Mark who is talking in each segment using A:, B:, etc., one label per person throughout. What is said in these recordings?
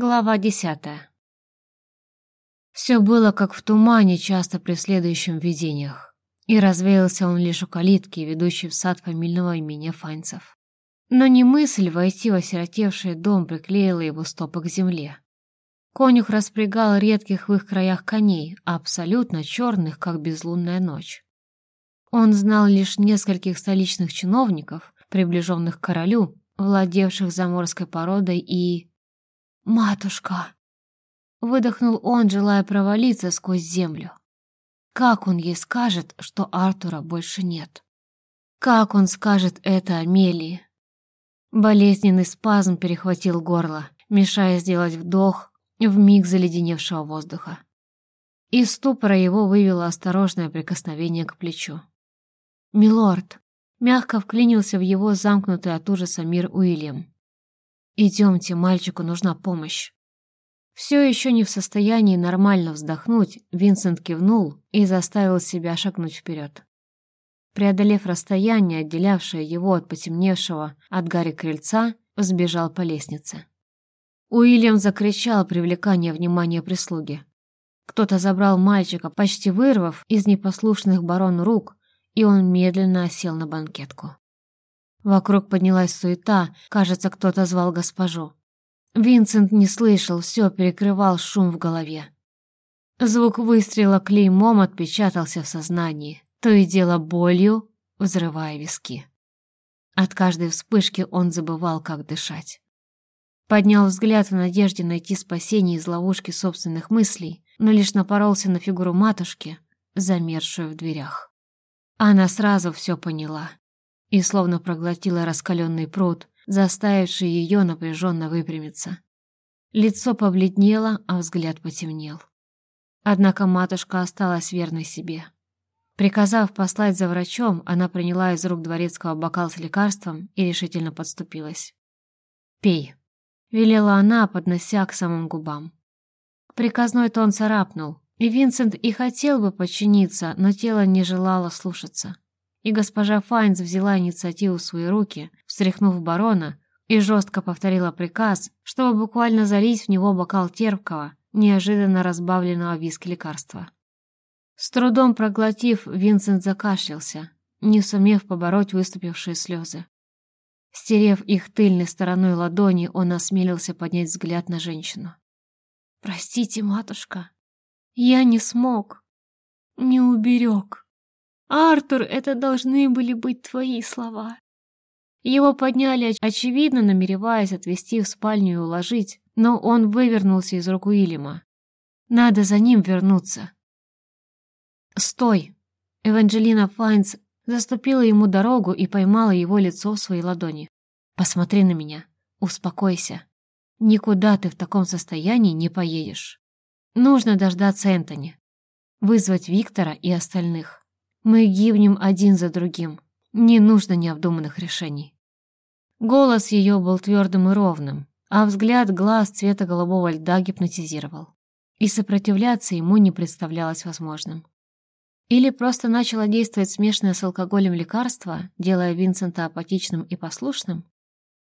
A: Глава десятая. Все было как в тумане, часто преследующем видениях, и развеялся он лишь у калитки, ведущей в сад фамильного имени Файнцев. Но не мысль войти в осиротевший дом приклеила его стопы к земле. Конюх распрягал редких в их краях коней, абсолютно черных, как безлунная ночь. Он знал лишь нескольких столичных чиновников, приближенных к королю, владевших заморской породой и «Матушка!» Выдохнул он, желая провалиться сквозь землю. Как он ей скажет, что Артура больше нет? Как он скажет это Амелии? Болезненный спазм перехватил горло, мешая сделать вдох в миг заледеневшего воздуха. Из ступора его вывело осторожное прикосновение к плечу. «Милорд!» мягко вклинился в его замкнутый от ужаса мир Уильям. «Идемте, мальчику нужна помощь». Все еще не в состоянии нормально вздохнуть, Винсент кивнул и заставил себя шагнуть вперед. Преодолев расстояние, отделявшее его от потемневшего от Гарри крыльца, сбежал по лестнице. Уильям закричал, привлекая внимание прислуги. Кто-то забрал мальчика, почти вырвав из непослушных барон рук, и он медленно осел на банкетку. Вокруг поднялась суета, кажется, кто-то звал госпожу. Винсент не слышал, все перекрывал шум в голове. Звук выстрела клеймом отпечатался в сознании, то и дело болью, взрывая виски. От каждой вспышки он забывал, как дышать. Поднял взгляд в надежде найти спасение из ловушки собственных мыслей, но лишь напоролся на фигуру матушки, замершую в дверях. Она сразу все поняла и словно проглотила раскаленный пруд, заставивший ее напряженно выпрямиться. Лицо побледнело, а взгляд потемнел. Однако матушка осталась верной себе. Приказав послать за врачом, она приняла из рук дворецкого бокал с лекарством и решительно подступилась. «Пей», — велела она, поднося к самым губам. Приказной тон царапнул, и Винсент и хотел бы подчиниться, но тело не желало слушаться и госпожа Файнс взяла инициативу в свои руки, встряхнув барона, и жестко повторила приказ, чтобы буквально залить в него бокал терпкого, неожиданно разбавленного виски лекарства. С трудом проглотив, Винсент закашлялся, не сумев побороть выступившие слезы. Стерев их тыльной стороной ладони, он осмелился поднять взгляд на женщину. «Простите, матушка, я не смог, не уберег». «Артур, это должны были быть твои слова». Его подняли, очевидно, намереваясь отвезти в спальню и уложить, но он вывернулся из рук Уильяма. «Надо за ним вернуться». «Стой!» Эванджелина Файнс заступила ему дорогу и поймала его лицо в своей ладони. «Посмотри на меня. Успокойся. Никуда ты в таком состоянии не поедешь. Нужно дождаться Энтони. Вызвать Виктора и остальных. Мы гибнем один за другим. Не нужно необдуманных решений. Голос ее был твердым и ровным, а взгляд глаз цвета голубого льда гипнотизировал. И сопротивляться ему не представлялось возможным. Или просто начало действовать смешанное с алкоголем лекарство, делая Винсента апатичным и послушным?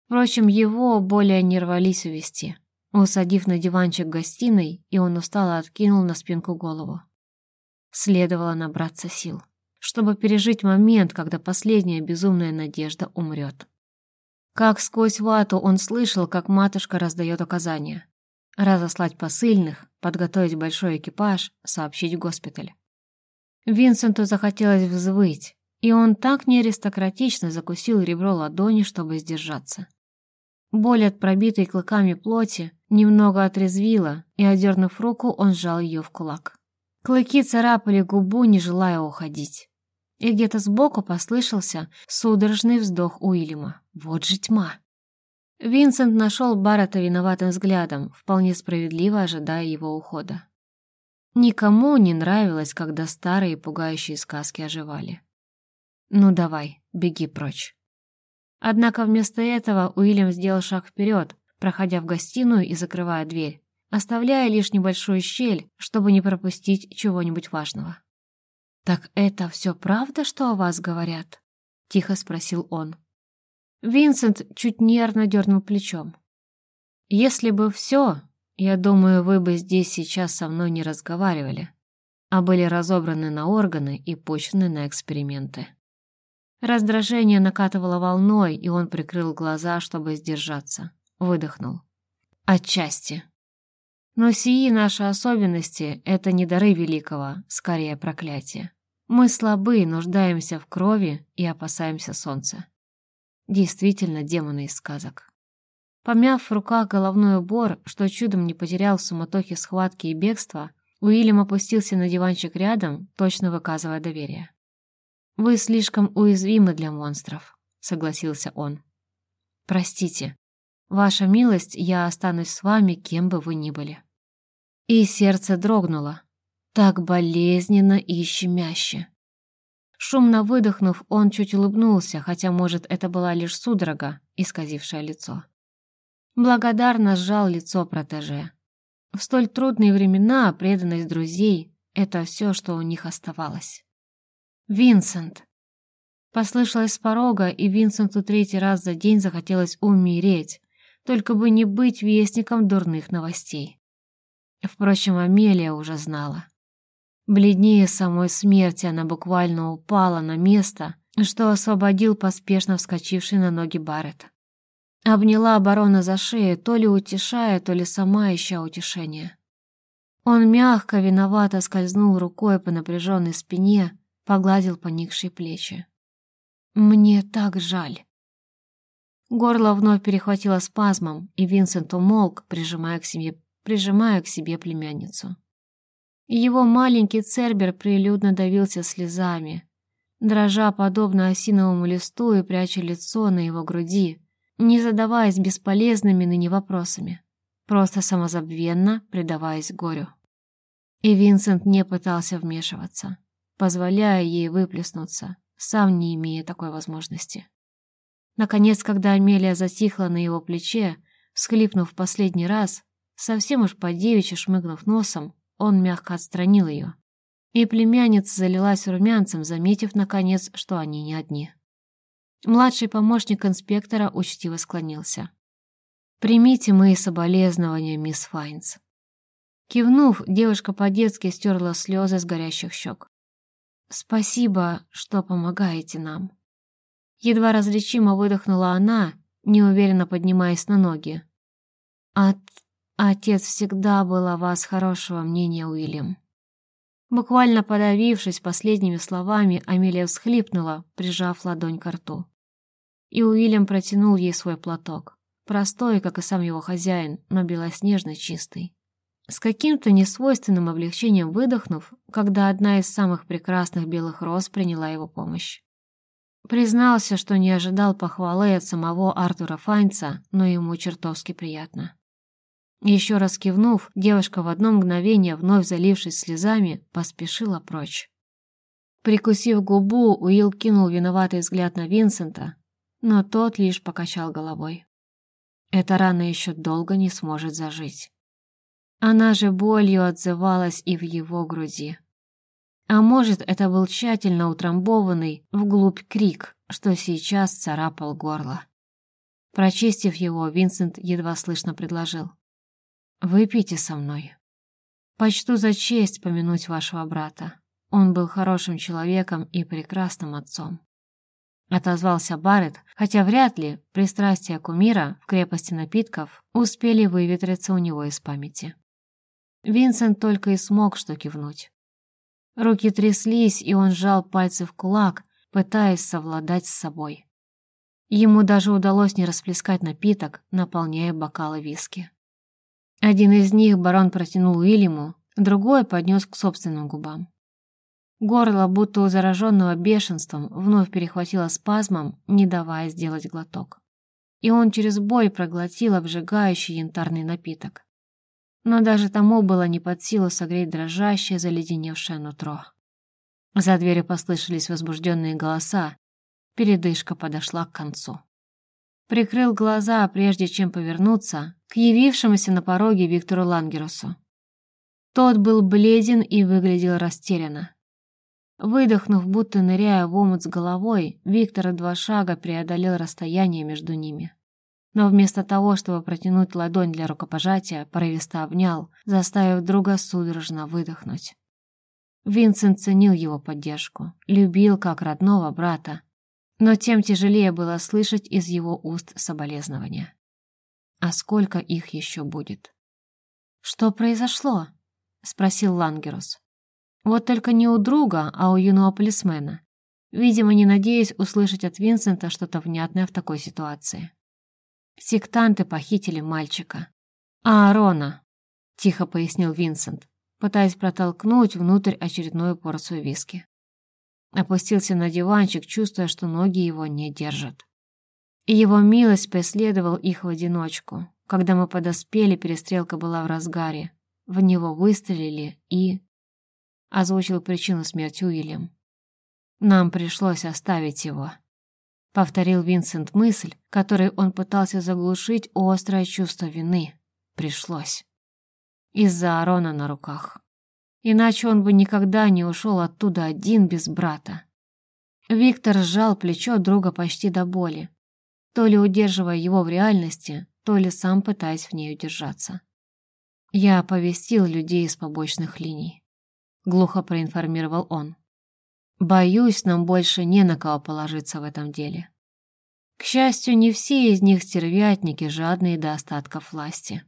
A: Впрочем, его более не рвались увести. Усадив на диванчик в гостиной, и он устало откинул на спинку голову. Следовало набраться сил чтобы пережить момент, когда последняя безумная надежда умрет. Как сквозь вату он слышал, как матушка раздает указания. Разослать посыльных, подготовить большой экипаж, сообщить в госпиталь. Винсенту захотелось взвыть, и он так неаристократично закусил ребро ладони, чтобы сдержаться. Боль от пробитой клыками плоти немного отрезвила, и, одернув руку, он сжал ее в кулак. Клыки царапали губу, не желая уходить. И где-то сбоку послышался судорожный вздох Уильяма. Вот же тьма. Винсент нашел Баррета виноватым взглядом, вполне справедливо ожидая его ухода. Никому не нравилось, когда старые пугающие сказки оживали. «Ну давай, беги прочь». Однако вместо этого Уильям сделал шаг вперед, проходя в гостиную и закрывая дверь оставляя лишь небольшую щель, чтобы не пропустить чего-нибудь важного. «Так это все правда, что о вас говорят?» — тихо спросил он. Винсент чуть нервно дернул плечом. «Если бы все, я думаю, вы бы здесь сейчас со мной не разговаривали, а были разобраны на органы и пущены на эксперименты. Раздражение накатывало волной, и он прикрыл глаза, чтобы сдержаться. Выдохнул. Отчасти. Но сии наши особенности — это не дары великого, скорее проклятие. Мы слабы, нуждаемся в крови и опасаемся солнца. Действительно демоны из сказок. Помяв в руках головной убор, что чудом не потерял в суматохе схватки и бегства, Уильям опустился на диванчик рядом, точно выказывая доверие. «Вы слишком уязвимы для монстров», — согласился он. «Простите. Ваша милость, я останусь с вами, кем бы вы ни были». И сердце дрогнуло. Так болезненно и щемяще. Шумно выдохнув, он чуть улыбнулся, хотя, может, это была лишь судорога, исказившая лицо. Благодарно сжал лицо протеже. В столь трудные времена преданность друзей — это все, что у них оставалось. «Винсент!» Послышалось с порога, и Винсенту третий раз за день захотелось умереть, только бы не быть вестником дурных новостей. Впрочем, Амелия уже знала. Бледнее самой смерти она буквально упала на место, что освободил поспешно вскочивший на ноги Барретт. Обняла барона за шею, то ли утешая, то ли сама ища утешения. Он мягко, виновато скользнул рукой по напряженной спине, погладил поникшие плечи. «Мне так жаль». Горло вновь перехватило спазмом, и Винсент умолк, прижимая к себе прижимая к себе племянницу. Его маленький цербер прилюдно давился слезами, дрожа подобно осиновому листу и пряча лицо на его груди, не задаваясь бесполезными ныне вопросами, просто самозабвенно предаваясь горю. И Винсент не пытался вмешиваться, позволяя ей выплеснуться, сам не имея такой возможности. Наконец, когда Амелия затихла на его плече, всхлипнув последний раз, Совсем уж по-девичьи шмыгнув носом, он мягко отстранил ее. И племянница залилась румянцем, заметив, наконец, что они не одни. Младший помощник инспектора учтиво склонился. «Примите мои соболезнования, мисс Файнс». Кивнув, девушка по-детски стерла слезы с горящих щек. «Спасибо, что помогаете нам». Едва различимо выдохнула она, неуверенно поднимаясь на ноги. «От Отец всегда был о вас хорошего мнения, Уильям. Буквально подавившись последними словами, Амелия всхлипнула, прижав ладонь к рту. И Уильям протянул ей свой платок. Простой, как и сам его хозяин, но белоснежно чистый. С каким-то несвойственным облегчением выдохнув, когда одна из самых прекрасных белых роз приняла его помощь. Признался, что не ожидал похвалы от самого Артура Файнца, но ему чертовски приятно. Еще раз кивнув, девушка в одно мгновение, вновь залившись слезами, поспешила прочь. Прикусив губу, Уилл кинул виноватый взгляд на Винсента, но тот лишь покачал головой. Эта рана еще долго не сможет зажить. Она же болью отзывалась и в его груди. А может, это был тщательно утрамбованный вглубь крик, что сейчас царапал горло. Прочистив его, Винсент едва слышно предложил. Выпейте со мной. Почту за честь помянуть вашего брата. Он был хорошим человеком и прекрасным отцом. Отозвался Барретт, хотя вряд ли пристрастия кумира в крепости напитков успели выветриться у него из памяти. Винсент только и смог что кивнуть. Руки тряслись, и он сжал пальцы в кулак, пытаясь совладать с собой. Ему даже удалось не расплескать напиток, наполняя бокалы виски. Один из них барон протянул Уильяму, другой поднес к собственным губам. Горло, будто у зараженного бешенством, вновь перехватило спазмом, не давая сделать глоток. И он через боль проглотил обжигающий янтарный напиток. Но даже тому было не под силу согреть дрожащее, заледеневшее нутро. За дверью послышались возбужденные голоса. Передышка подошла к концу прикрыл глаза, прежде чем повернуться к явившемуся на пороге Виктору Лангерусу. Тот был бледен и выглядел растерянно. Выдохнув, будто ныряя в омут с головой, Виктор два шага преодолел расстояние между ними. но вместо того, чтобы протянуть ладонь для рукопожатия, порывисто обнял, заставив друга судорожно выдохнуть. Винсент ценил его поддержку, любил как родного брата, но тем тяжелее было слышать из его уст соболезнования. А сколько их еще будет? «Что произошло?» — спросил Лангерус. Вот только не у друга, а у юного полисмена. Видимо, не надеясь услышать от Винсента что-то внятное в такой ситуации. Сектанты похитили мальчика. «А, Арона», — тихо пояснил Винсент, пытаясь протолкнуть внутрь очередную порцию виски. Опустился на диванчик, чувствуя, что ноги его не держат. Его милость преследовал их в одиночку. Когда мы подоспели, перестрелка была в разгаре. В него выстрелили и... Озвучил причину смерти Уильям. Нам пришлось оставить его. Повторил Винсент мысль, которой он пытался заглушить острое чувство вины. Пришлось. Из-за Арона на руках. Иначе он бы никогда не ушел оттуда один без брата. Виктор сжал плечо друга почти до боли, то ли удерживая его в реальности, то ли сам пытаясь в ней удержаться. «Я оповестил людей из побочных линий», — глухо проинформировал он. Боюсь, нам больше не на кого положиться в этом деле. К счастью, не все из них стервятники, жадные до остатков власти.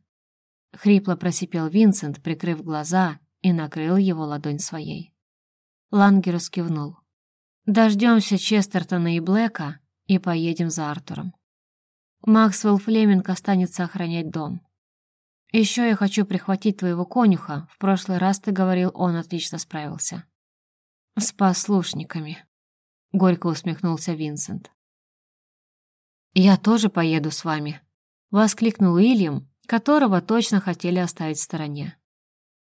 A: Хрипло просипел Винсент, прикрыв глаза, и накрыл его ладонь своей. Лангерус кивнул. «Дождемся Честертона и Блэка и поедем за Артуром. Максвелл Флеминг останется охранять дом. Еще я хочу прихватить твоего конюха. В прошлый раз ты говорил, он отлично справился. «С послушниками», — горько усмехнулся Винсент. «Я тоже поеду с вами», — воскликнул Уильям, которого точно хотели оставить в стороне.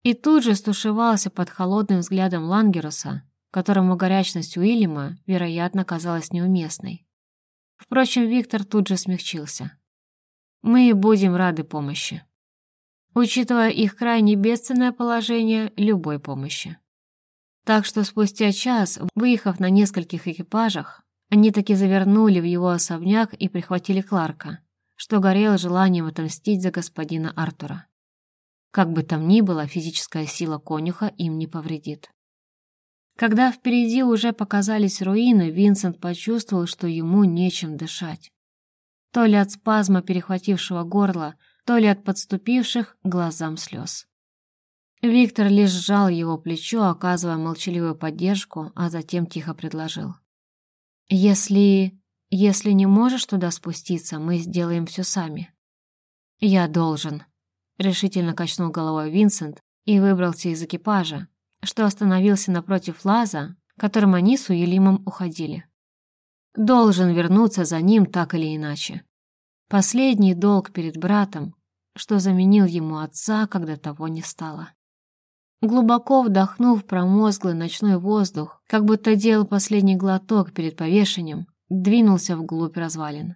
A: И тут же стушевался под холодным взглядом Лангеруса, которому горячность Уильяма, вероятно, казалась неуместной. Впрочем, Виктор тут же смягчился. «Мы будем рады помощи. Учитывая их крайне бедственное положение, любой помощи. Так что спустя час, выехав на нескольких экипажах, они таки завернули в его особняк и прихватили Кларка, что горел желанием отомстить за господина Артура. Как бы там ни было, физическая сила конюха им не повредит. Когда впереди уже показались руины, Винсент почувствовал, что ему нечем дышать. То ли от спазма перехватившего горло, то ли от подступивших глазам слез. Виктор лишь сжал его плечо, оказывая молчаливую поддержку, а затем тихо предложил. «Если... если не можешь туда спуститься, мы сделаем все сами». «Я должен», — решительно качнул головой Винсент и выбрался из экипажа, что остановился напротив лаза, которым они с Уильямом уходили. Должен вернуться за ним так или иначе. Последний долг перед братом, что заменил ему отца, когда того не стало. Глубоко вдохнув промозглый ночной воздух, как будто делал последний глоток перед повешением, двинулся вглубь развалин.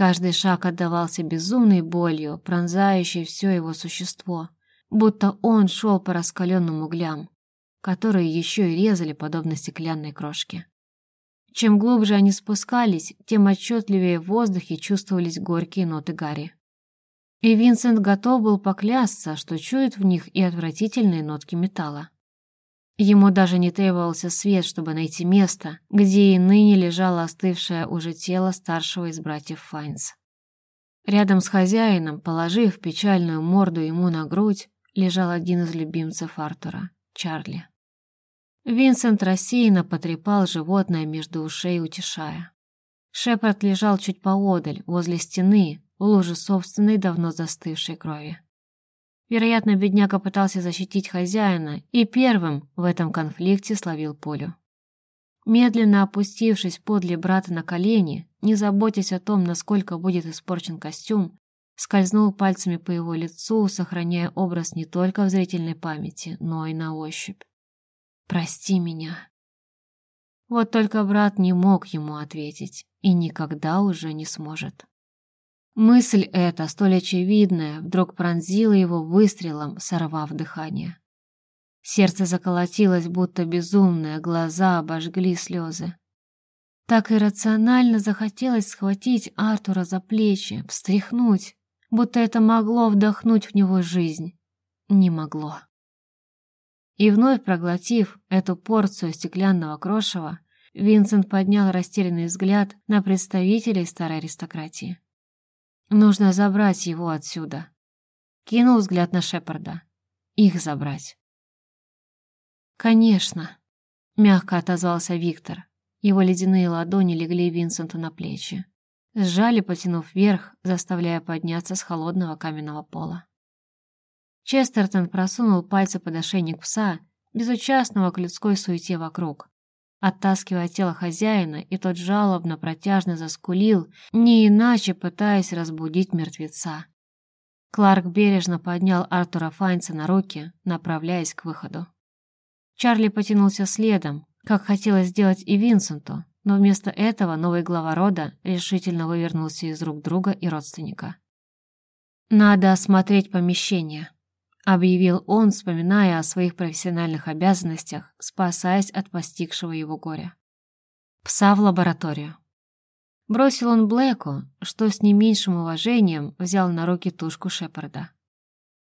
A: Каждый шаг отдавался безумной болью, пронзающей все его существо, будто он шел по раскаленным углям, которые еще и резали подобно стеклянной крошке. Чем глубже они спускались, тем отчетливее в воздухе чувствовались горькие ноты Гарри. И Винсент готов был поклясться, что чует в них и отвратительные нотки металла. Ему даже не требовался свет, чтобы найти место, где и ныне лежало остывшее уже тело старшего из братьев Файнс. Рядом с хозяином, положив печальную морду ему на грудь, лежал один из любимцев Артура — Чарли. Винсент рассеянно потрепал животное между ушей, утешая. Шепард лежал чуть поодаль, возле стены, в луже собственной давно застывшей крови. Вероятно, бедняга пытался защитить хозяина и первым в этом конфликте словил пулю. Медленно опустившись подле брата на колени, не заботясь о том, насколько будет испорчен костюм, скользнул пальцами по его лицу, сохраняя образ не только в зрительной памяти, но и на ощупь. «Прости меня». Вот только брат не мог ему ответить и никогда уже не сможет. Мысль эта, столь очевидная, вдруг пронзила его выстрелом, сорвав дыхание. Сердце заколотилось, будто безумное, глаза обожгли слезы. Так иррационально захотелось схватить Артура за плечи, встряхнуть, будто это могло вдохнуть в него жизнь. Не могло. И вновь проглотив эту порцию стеклянного крошева, Винсент поднял растерянный взгляд на представителей старой аристократии. Нужно забрать его отсюда. Кинул взгляд на Шепарда. Их забрать. «Конечно», — мягко отозвался Виктор. Его ледяные ладони легли Винсенту на плечи. Сжали, потянув вверх, заставляя подняться с холодного каменного пола. Честертон просунул пальцы под ошейник пса, безучастного к людской суете вокруг, оттаскивая тело хозяина, и тот жалобно, протяжно заскулил, не иначе пытаясь разбудить мертвеца. Кларк бережно поднял Артура Файнца на руки, направляясь к выходу. Чарли потянулся следом, как хотелось сделать и Винсенту, но вместо этого новый глава рода решительно вывернулся из рук друга и родственника. «Надо осмотреть помещение», — объявил он, вспоминая о своих профессиональных обязанностях, спасаясь от постигшего его горя. «Пса в лабораторию». Бросил он Блэку, что с не меньшим уважением взял на руки тушку Шепарда.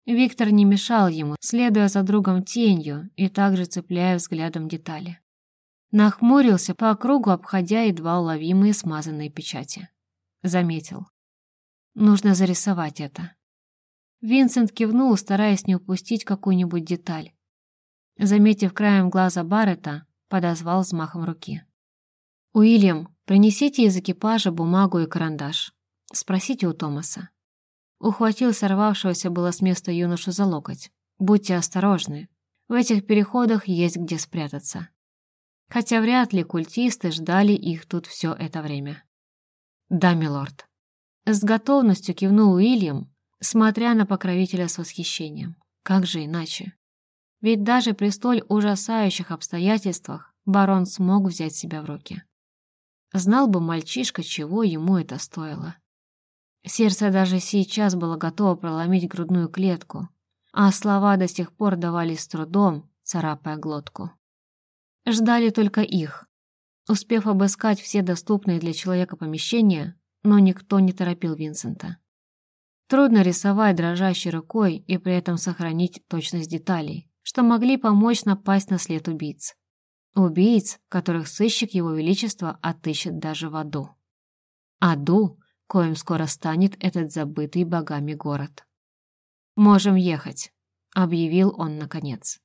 A: Виктор не мешал ему, следуя за другом тенью и также цепляя взглядом детали. Нахмурился по округу, обходя едва уловимые смазанные печати. Заметил. Нужно зарисовать это. Винсент кивнул, стараясь не упустить какую-нибудь деталь. Заметив краем глаза Баррета, подозвал взмахом руки. «Уильям, принесите из экипажа бумагу и карандаш. Спросите у Томаса». Ухватил сорвавшегося было с места юношу за локоть. «Будьте осторожны. В этих переходах есть где спрятаться» хотя вряд ли культисты ждали их тут все это время. «Да, милорд». С готовностью кивнул Уильям, смотря на покровителя с восхищением. Как же иначе? Ведь даже при столь ужасающих обстоятельствах барон смог взять себя в руки. Знал бы мальчишка, чего ему это стоило. Сердце даже сейчас было готово проломить грудную клетку, а слова до сих пор давались с трудом, царапая глотку. Ждали только их. Успев обыскать все доступные для человека помещения, но никто не торопил Винсента. Трудно рисовать дрожащей рукой и при этом сохранить точность деталей, что могли помочь напасть на след убийц. Убийц, которых сыщик Его Величества отыщет даже в аду. Аду, коим скоро станет этот забытый богами город. «Можем ехать», — объявил он наконец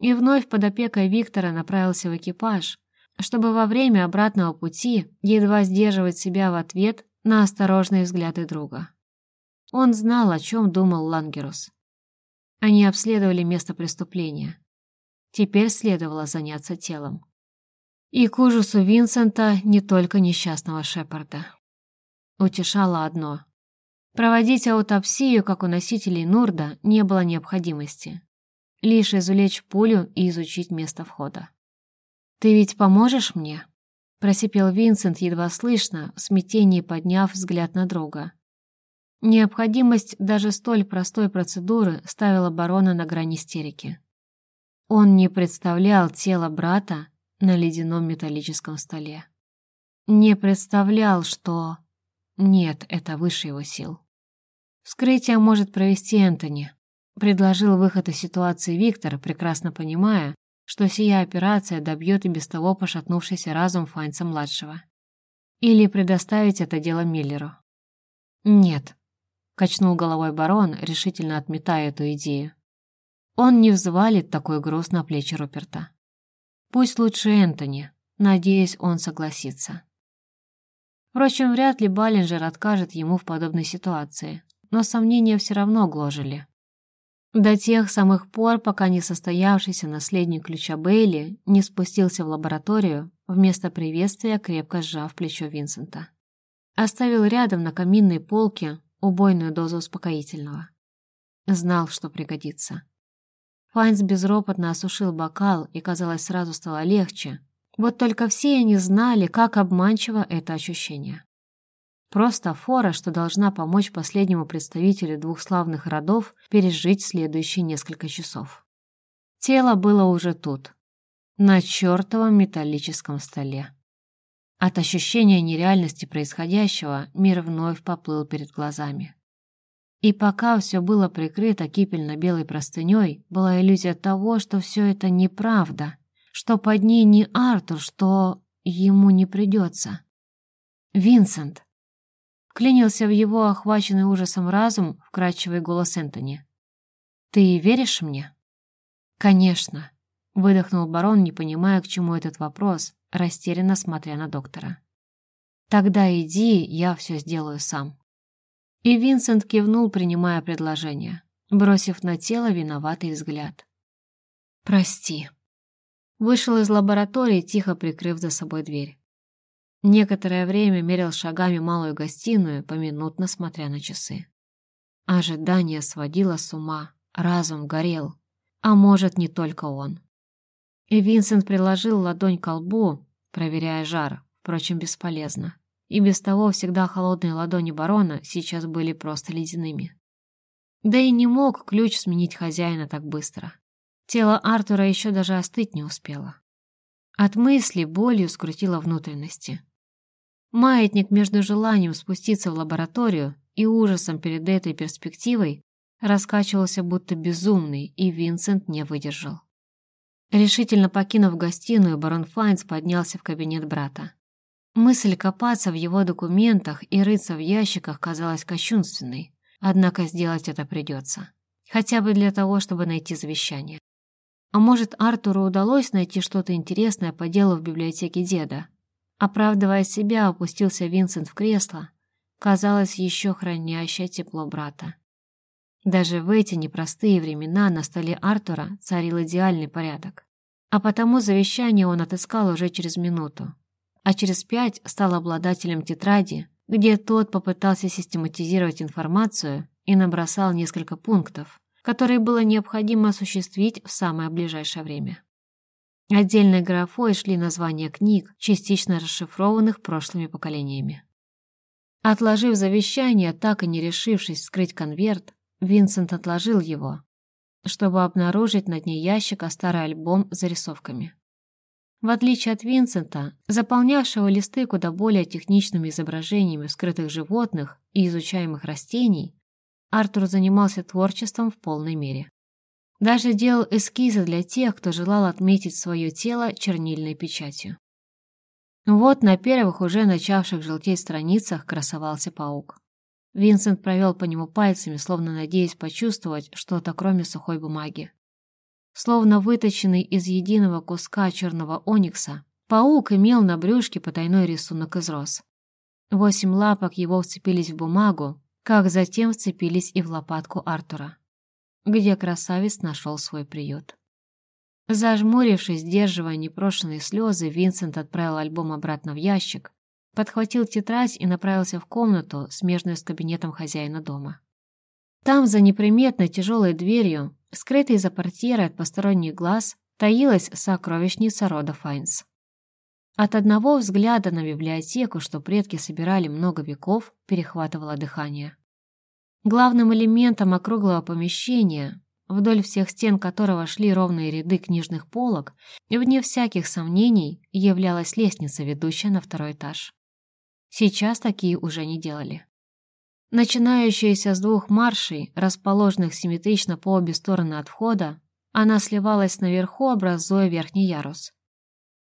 A: и вновь под опекой Виктора направился в экипаж, чтобы во время обратного пути едва сдерживать себя в ответ на осторожные взгляды друга. Он знал, о чем думал Лангерус. Они обследовали место преступления. Теперь следовало заняться телом. И к ужасу Винсента не только несчастного Шепарда. Утешало одно. Проводить аутопсию, как у носителей Нурда, не было необходимости лишь извлечь пулю и изучить место входа. «Ты ведь поможешь мне?» — просипел Винсент едва слышно, в смятении подняв взгляд на друга. Необходимость даже столь простой процедуры ставила барона на грани истерики. Он не представлял тело брата на ледяном металлическом столе. Не представлял, что... Нет, это выше его сил. Вскрытие может провести Энтони, Предложил выход из ситуации Виктор, прекрасно понимая, что сия операция добьет и без того пошатнувшийся разум Файнца-младшего. Или предоставить это дело Миллеру. «Нет», — качнул головой барон, решительно отметая эту идею. «Он не взвалит такой груз на плечи Руперта. Пусть лучше Энтони, надеюсь, он согласится». Впрочем, вряд ли Баллинджер откажет ему в подобной ситуации, но сомнения все равно гложили. До тех самых пор, пока несостоявшийся наследник ключа Бейли не спустился в лабораторию, вместо приветствия крепко сжав плечо Винсента. Оставил рядом на каминной полке убойную дозу успокоительного. Знал, что пригодится. Файнс безропотно осушил бокал, и, казалось, сразу стало легче. Вот только все они знали, как обманчиво это ощущение. Просто фора, что должна помочь последнему представителю двух славных родов пережить следующие несколько часов. Тело было уже тут, на чертовом металлическом столе. От ощущения нереальности происходящего мир вновь поплыл перед глазами. И пока все было прикрыто кипельно-белой простыней, была иллюзия того, что все это неправда, что под ней не Артур, что ему не придется. «Винсент!» Клянился в его охваченный ужасом разум вкрадчивый голос Энтони. «Ты веришь мне?» «Конечно», — выдохнул барон, не понимая, к чему этот вопрос, растерянно смотря на доктора. «Тогда иди, я все сделаю сам». И Винсент кивнул, принимая предложение, бросив на тело виноватый взгляд. «Прости». Вышел из лаборатории, тихо прикрыв за собой дверь. Некоторое время мерил шагами малую гостиную, поминутно смотря на часы. Ожидание сводило с ума, разум горел, а может, не только он. И Винсент приложил ладонь к лбу, проверяя жар, впрочем, бесполезно. И без того всегда холодные ладони барона сейчас были просто ледяными. Да и не мог ключ сменить хозяина так быстро. Тело Артура еще даже остыть не успело. От мысли болью скрутило внутренности. Маятник между желанием спуститься в лабораторию и ужасом перед этой перспективой раскачивался будто безумный, и Винсент не выдержал. Решительно покинув гостиную, барон Файнс поднялся в кабинет брата. Мысль копаться в его документах и рыться в ящиках казалась кощунственной, однако сделать это придется. Хотя бы для того, чтобы найти завещание. А может, Артуру удалось найти что-то интересное по делу в библиотеке деда? Оправдывая себя, опустился Винсент в кресло, казалось, еще хранящее тепло брата. Даже в эти непростые времена на столе Артура царил идеальный порядок. А потому завещание он отыскал уже через минуту, а через пять стал обладателем тетради, где тот попытался систематизировать информацию и набросал несколько пунктов, которые было необходимо осуществить в самое ближайшее время. Отдельной графой шли названия книг, частично расшифрованных прошлыми поколениями. Отложив завещание, так и не решившись вскрыть конверт, Винсент отложил его, чтобы обнаружить на дне ящика старый альбом с зарисовками. В отличие от Винсента, заполнявшего листы куда более техничными изображениями скрытых животных и изучаемых растений, Артур занимался творчеством в полной мере. Даже делал эскизы для тех, кто желал отметить свое тело чернильной печатью. Вот на первых уже начавших желтеть страницах красовался паук. Винсент провел по нему пальцами, словно надеясь почувствовать что-то, кроме сухой бумаги. Словно выточенный из единого куска черного оникса, паук имел на брюшке потайной рисунок из роз. Восемь лапок его вцепились в бумагу, как затем вцепились и в лопатку Артура, где красавец нашел свой приют. Зажмурившись, сдерживая непрошенные слезы, Винсент отправил альбом обратно в ящик, подхватил тетрадь и направился в комнату, смежную с кабинетом хозяина дома. Там, за неприметной тяжелой дверью, скрытой за портьерой от посторонних глаз, таилась сокровищница рода Файнс. От одного взгляда на библиотеку, что предки собирали много веков, перехватывало дыхание. Главным элементом округлого помещения, вдоль всех стен которого шли ровные ряды книжных полок, вне всяких сомнений являлась лестница, ведущая на второй этаж. Сейчас такие уже не делали. Начинающаяся с двух маршей, расположенных симметрично по обе стороны от входа, она сливалась наверху, образуя верхний ярус.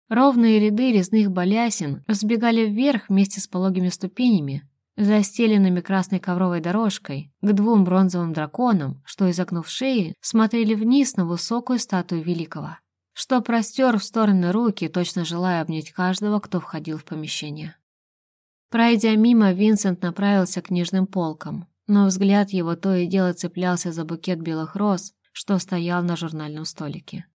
A: Ровные ряды резных балясин взбегали вверх вместе с пологими ступенями, застеленными красной ковровой дорожкой, к двум бронзовым драконам, что, изогнув шеи, смотрели вниз на высокую статую великого, что простер в стороны руки, точно желая обнять каждого, кто входил в помещение. Пройдя мимо, Винсент направился к книжным полкам, но взгляд его то и дело цеплялся за букет белых роз, что стоял на журнальном столике.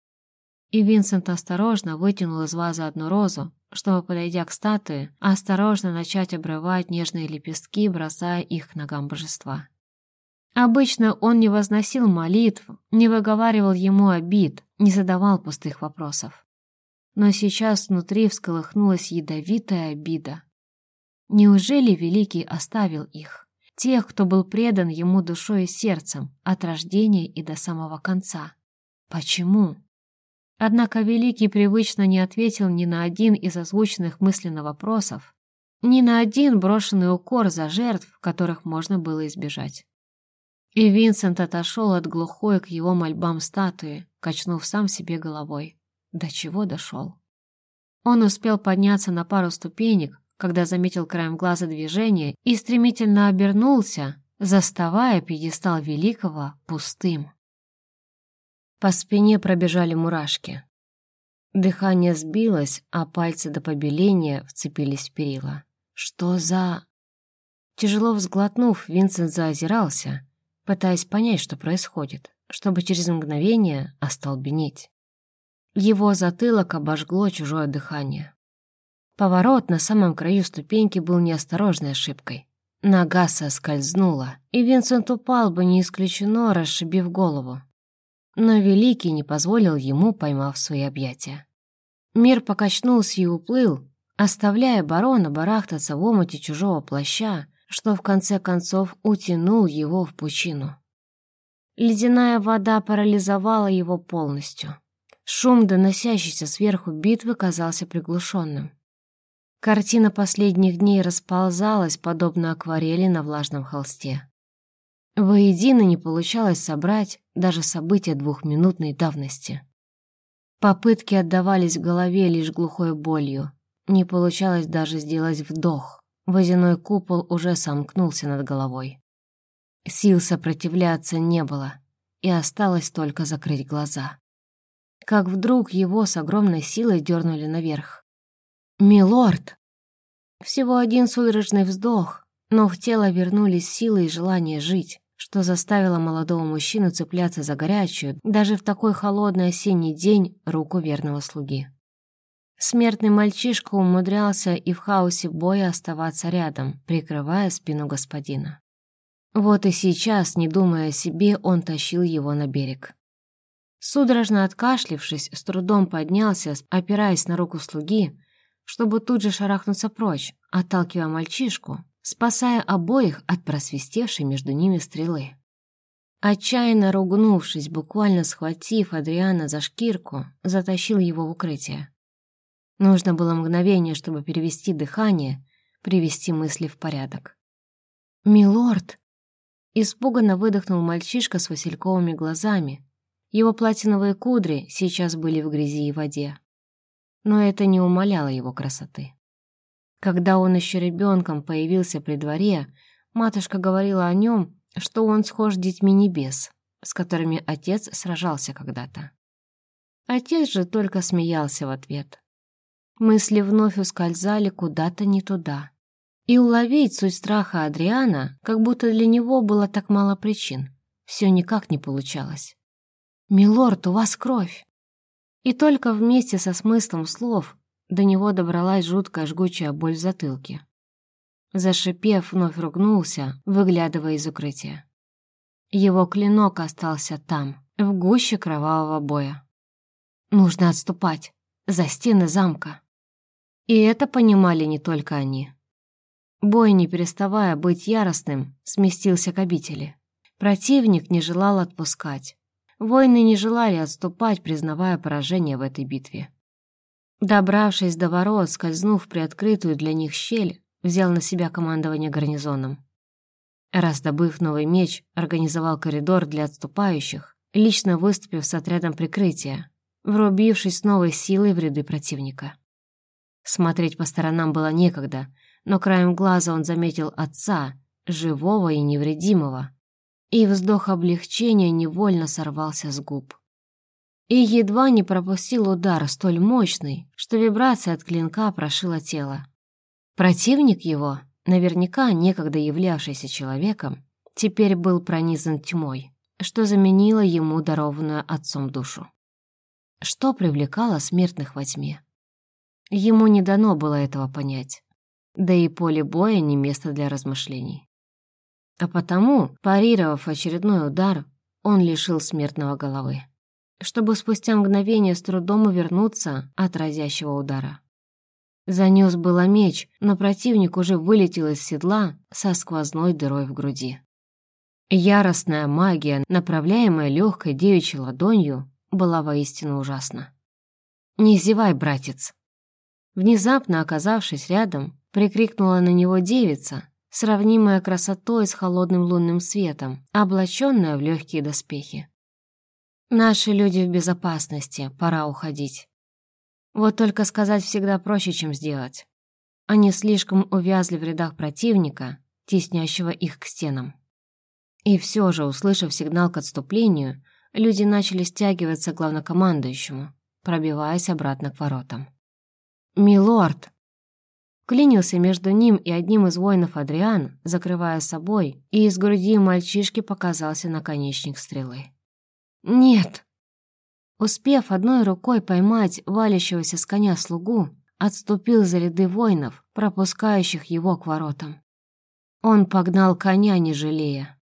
A: И Винсент осторожно вытянул из вазы одну розу, чтобы, подойдя к статуе, осторожно начать обрывать нежные лепестки, бросая их к ногам божества. Обычно он не возносил молитв, не выговаривал ему обид, не задавал пустых вопросов. Но сейчас внутри всколыхнулась ядовитая обида. Неужели Великий оставил их, тех, кто был предан ему душой и сердцем, от рождения и до самого конца? Почему? Однако Великий привычно не ответил ни на один из озвученных мысленно вопросов, ни на один брошенный укор за жертв, которых можно было избежать. И Винсент отошел от глухой к его мольбам статуи, качнув сам себе головой. До чего дошел? Он успел подняться на пару ступенек, когда заметил краем глаза движение и стремительно обернулся, заставая пьедестал Великого пустым. По спине пробежали мурашки. Дыхание сбилось, а пальцы до побеления вцепились в перила. Что за... Тяжело взглотнув, Винсент заозирался, пытаясь понять, что происходит, чтобы через мгновение остолбенеть. Его затылок обожгло чужое дыхание. Поворот на самом краю ступеньки был неосторожной ошибкой. Нога соскользнула, и Винсент упал бы, не исключено, расшибив голову но Великий не позволил ему, поймав свои объятия. Мир покачнулся и уплыл, оставляя барона барахтаться в омуте чужого плаща, что в конце концов утянул его в пучину. Ледяная вода парализовала его полностью. Шум, доносящийся сверху битвы, казался приглушенным. Картина последних дней расползалась, подобно акварели на влажном холсте. Воедино не получалось собрать даже события двухминутной давности. Попытки отдавались в голове лишь глухой болью. Не получалось даже сделать вдох. Водяной купол уже сомкнулся над головой. Сил сопротивляться не было, и осталось только закрыть глаза. Как вдруг его с огромной силой дернули наверх. «Милорд!» Всего один судорожный вздох, но в тело вернулись силы и желание жить что заставило молодого мужчину цепляться за горячую, даже в такой холодный осенний день, руку верного слуги. Смертный мальчишка умудрялся и в хаосе боя оставаться рядом, прикрывая спину господина. Вот и сейчас, не думая о себе, он тащил его на берег. Судорожно откашлившись, с трудом поднялся, опираясь на руку слуги, чтобы тут же шарахнуться прочь, отталкивая мальчишку, спасая обоих от просвистевшей между ними стрелы. Отчаянно ругнувшись, буквально схватив Адриана за шкирку, затащил его в укрытие. Нужно было мгновение, чтобы перевести дыхание, привести мысли в порядок. «Милорд!» Испуганно выдохнул мальчишка с васильковыми глазами. Его платиновые кудри сейчас были в грязи и воде. Но это не умаляло его красоты. Когда он еще ребенком появился при дворе, матушка говорила о нем, что он схож с детьми небес, с которыми отец сражался когда-то. Отец же только смеялся в ответ. Мысли вновь ускользали куда-то не туда. И уловить суть страха Адриана, как будто для него было так мало причин, все никак не получалось. «Милорд, у вас кровь!» И только вместе со смыслом слов до него добралась жуткая жгучая боль в затылке. Зашипев, вновь ругнулся, выглядывая из укрытия. Его клинок остался там, в гуще кровавого боя. Нужно отступать, за стены замка. И это понимали не только они. Бой, не переставая быть яростным, сместился к обители. Противник не желал отпускать. Воины не желали отступать, признавая поражение в этой битве. Добравшись до ворот, скользнув в приоткрытую для них щель, взял на себя командование гарнизоном. Раздобыв новый меч, организовал коридор для отступающих, лично выступив с отрядом прикрытия, врубившись новой силой в ряды противника. Смотреть по сторонам было некогда, но краем глаза он заметил отца, живого и невредимого, и вздох облегчения невольно сорвался с губ и едва не пропустил удар столь мощный, что вибрация от клинка прошила тело. Противник его, наверняка некогда являвшийся человеком, теперь был пронизан тьмой, что заменило ему дарованную отцом душу. Что привлекало смертных во тьме? Ему не дано было этого понять, да и поле боя не место для размышлений. А потому, парировав очередной удар, он лишил смертного головы чтобы спустя мгновение с трудом увернуться от разящего удара. Занес было меч, но противник уже вылетел из седла со сквозной дырой в груди. Яростная магия, направляемая легкой девичьей ладонью, была воистину ужасна. «Не зевай, братец!» Внезапно оказавшись рядом, прикрикнула на него девица, сравнимая красотой с холодным лунным светом, облаченная в легкие доспехи. «Наши люди в безопасности, пора уходить. Вот только сказать всегда проще, чем сделать. Они слишком увязли в рядах противника, теснящего их к стенам. И все же, услышав сигнал к отступлению, люди начали стягиваться к главнокомандующему, пробиваясь обратно к воротам. «Милорд!» Клинился между ним и одним из воинов Адриан, закрывая собой, и из груди мальчишки показался наконечник стрелы. «Нет!» Успев одной рукой поймать валящегося с коня слугу, отступил за ряды воинов, пропускающих его к воротам. Он погнал коня, не жалея.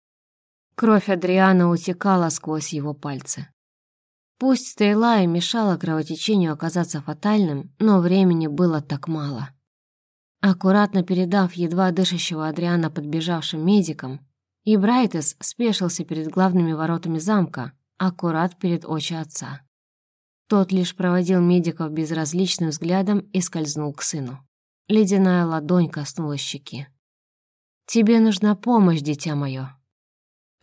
A: Кровь Адриана утекала сквозь его пальцы. Пусть стрела и мешала кровотечению оказаться фатальным, но времени было так мало. Аккуратно передав едва дышащего Адриана подбежавшим медикам, и Брайтес спешился перед главными воротами замка, аккурат перед очи отца. Тот лишь проводил медиков безразличным взглядом и скользнул к сыну. Ледяная ладонь коснулась щеки. «Тебе нужна помощь, дитя мое».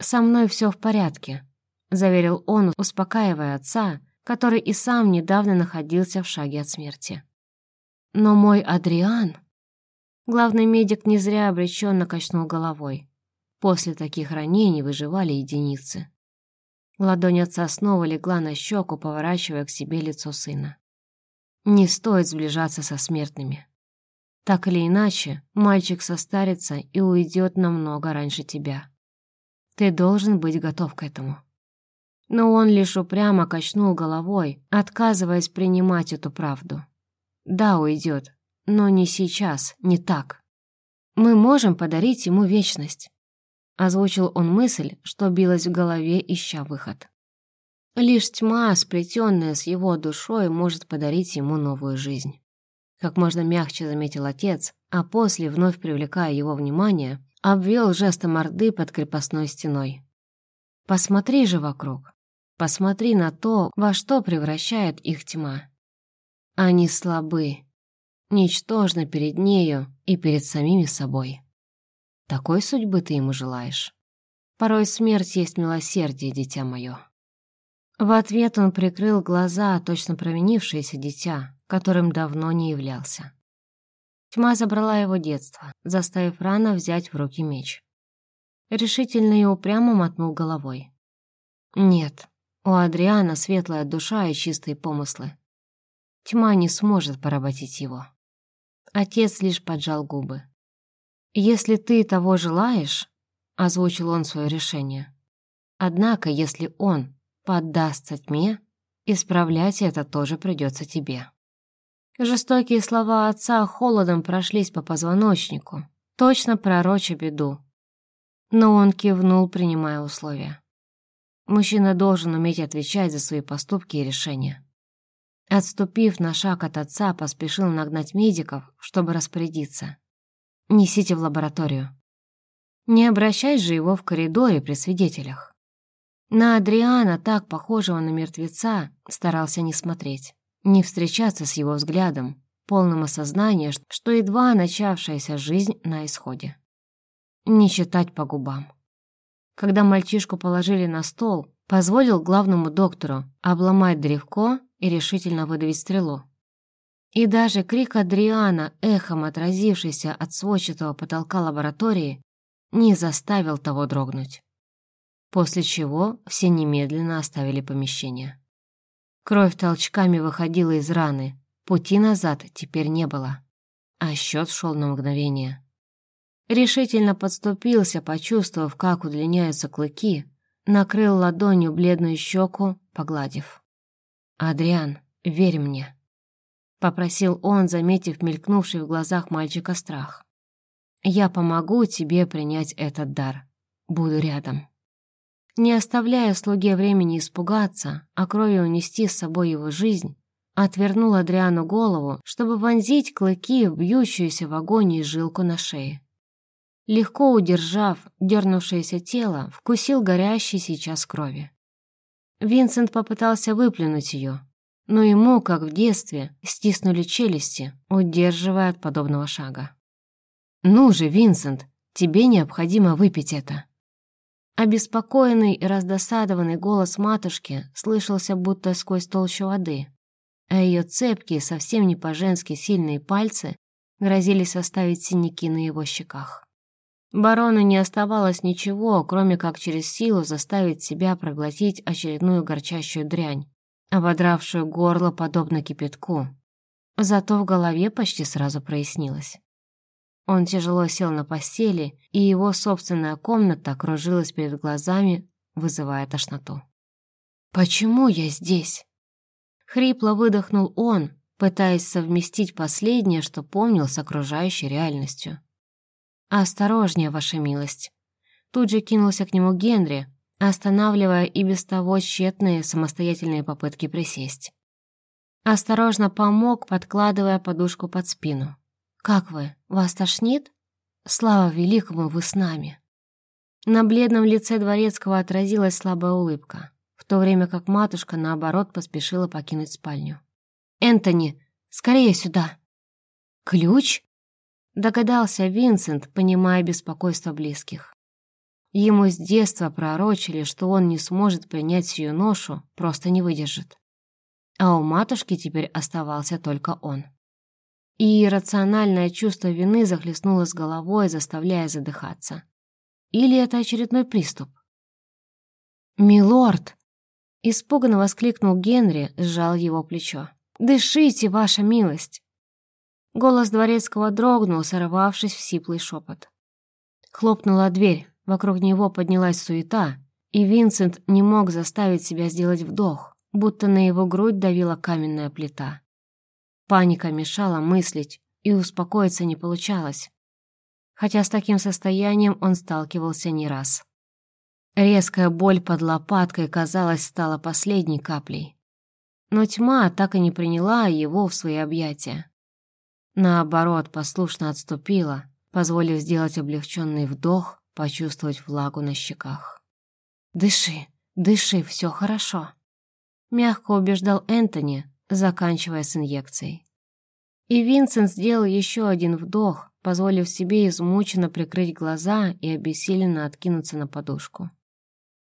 A: «Со мной все в порядке», — заверил он, успокаивая отца, который и сам недавно находился в шаге от смерти. «Но мой Адриан...» Главный медик не зря обреченно качнул головой. После таких ранений выживали единицы. Ладонь отца снова легла на щеку, поворачивая к себе лицо сына. Не стоит сближаться со смертными. Так или иначе, мальчик состарится и уйдет намного раньше тебя. Ты должен быть готов к этому. Но он лишь упрямо качнул головой, отказываясь принимать эту правду. Да, уйдет, но не сейчас, не так. Мы можем подарить ему вечность. Озвучил он мысль, что билась в голове, ища выход. Лишь тьма, сплетенная с его душой, может подарить ему новую жизнь. Как можно мягче заметил отец, а после, вновь привлекая его внимание, обвел жестом орды под крепостной стеной. «Посмотри же вокруг. Посмотри на то, во что превращает их тьма. Они слабы, ничтожны перед нею и перед самими собой». Такой судьбы ты ему желаешь? Порой смерть есть милосердие, дитя мое. В ответ он прикрыл глаза, точно провинившееся дитя, которым давно не являлся. Тьма забрала его детство, заставив рано взять в руки меч. Решительно и упрямо мотнул головой. Нет, у Адриана светлая душа и чистые помыслы. Тьма не сможет поработить его. Отец лишь поджал губы. «Если ты того желаешь», — озвучил он свое решение. «Однако, если он поддастся тьме, исправлять это тоже придется тебе». Жестокие слова отца холодом прошлись по позвоночнику, точно пророча беду. Но он кивнул, принимая условия. Мужчина должен уметь отвечать за свои поступки и решения. Отступив на шаг от отца, поспешил нагнать медиков, чтобы распорядиться. Несите в лабораторию. Не обращай же его в коридоре при свидетелях. На Адриана, так похожего на мертвеца, старался не смотреть, не встречаться с его взглядом, полным осознания, что едва начавшаяся жизнь на исходе. Не читать по губам. Когда мальчишку положили на стол, позволил главному доктору обломать древко и решительно выдавить стрелу. И даже крик Адриана, эхом отразившийся от сводчатого потолка лаборатории, не заставил того дрогнуть. После чего все немедленно оставили помещение. Кровь толчками выходила из раны, пути назад теперь не было, а счет шел на мгновение. Решительно подступился, почувствовав, как удлиняются клыки, накрыл ладонью бледную щеку, погладив. «Адриан, верь мне». Попросил он, заметив мелькнувший в глазах мальчика страх. «Я помогу тебе принять этот дар. Буду рядом». Не оставляя слуге времени испугаться, а кровью унести с собой его жизнь, отвернул Адриану голову, чтобы вонзить клыки в бьющуюся в агонии жилку на шее. Легко удержав дернувшееся тело, вкусил горящий сейчас крови. Винсент попытался выплюнуть ее, но ему, как в детстве, стиснули челюсти, удерживая от подобного шага. «Ну же, Винсент, тебе необходимо выпить это!» Обеспокоенный и раздосадованный голос матушки слышался будто сквозь толщу воды, а ее цепкие, совсем не по-женски сильные пальцы грозились оставить синяки на его щеках. Барону не оставалось ничего, кроме как через силу заставить себя проглотить очередную горчащую дрянь, ободравшую горло подобно кипятку. Зато в голове почти сразу прояснилось. Он тяжело сел на постели, и его собственная комната кружилась перед глазами, вызывая тошноту. «Почему я здесь?» Хрипло выдохнул он, пытаясь совместить последнее, что помнил с окружающей реальностью. «Осторожнее, ваша милость!» Тут же кинулся к нему Генри, останавливая и без того тщетные самостоятельные попытки присесть. Осторожно помог, подкладывая подушку под спину. «Как вы? Вас тошнит? Слава великому, вы с нами!» На бледном лице дворецкого отразилась слабая улыбка, в то время как матушка, наоборот, поспешила покинуть спальню. «Энтони, скорее сюда!» «Ключ?» — догадался Винсент, понимая беспокойство близких. Ему с детства пророчили, что он не сможет принять сию ношу, просто не выдержит. А у матушки теперь оставался только он. И иррациональное чувство вины захлестнуло с головой, заставляя задыхаться. Или это очередной приступ? «Милорд!» — испуганно воскликнул Генри, сжал его плечо. «Дышите, ваша милость!» Голос дворецкого дрогнул, сорвавшись в сиплый шепот. Хлопнула дверь, вокруг него поднялась суета, и Винсент не мог заставить себя сделать вдох, будто на его грудь давила каменная плита. Паника мешала мыслить, и успокоиться не получалось. Хотя с таким состоянием он сталкивался не раз. Резкая боль под лопаткой, казалось, стала последней каплей но тьма так и не приняла его в свои объятия. Наоборот, послушно отступила, позволив сделать облегченный вдох, почувствовать влагу на щеках. «Дыши, дыши, все хорошо», — мягко убеждал Энтони, заканчивая с инъекцией. И Винсент сделал еще один вдох, позволив себе измученно прикрыть глаза и обессиленно откинуться на подушку.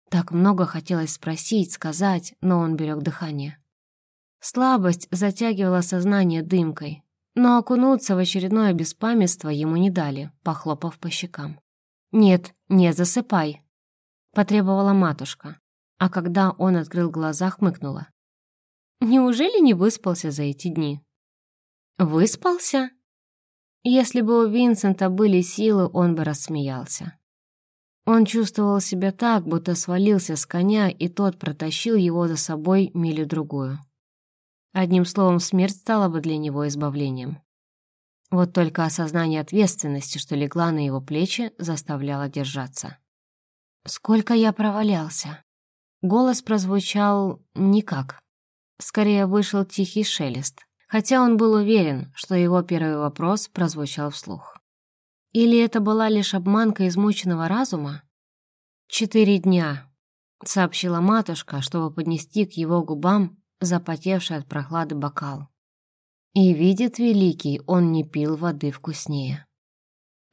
A: Так много хотелось спросить, сказать, но он берег дыхание. Слабость затягивала сознание дымкой, но окунуться в очередное беспамятство ему не дали, похлопав по щекам. «Нет, не засыпай», — потребовала матушка, а когда он открыл глаза, хмыкнула. «Неужели не выспался за эти дни?» «Выспался?» Если бы у Винсента были силы, он бы рассмеялся. Он чувствовал себя так, будто свалился с коня, и тот протащил его за собой милю-другую. Одним словом, смерть стала бы для него избавлением. Вот только осознание ответственности, что легла на его плечи, заставляло держаться. «Сколько я провалялся?» Голос прозвучал никак. Скорее вышел тихий шелест, хотя он был уверен, что его первый вопрос прозвучал вслух. Или это была лишь обманка измученного разума? «Четыре дня», — сообщила матушка, чтобы поднести к его губам запотевший от прохлады бокал. И видит великий, он не пил воды вкуснее.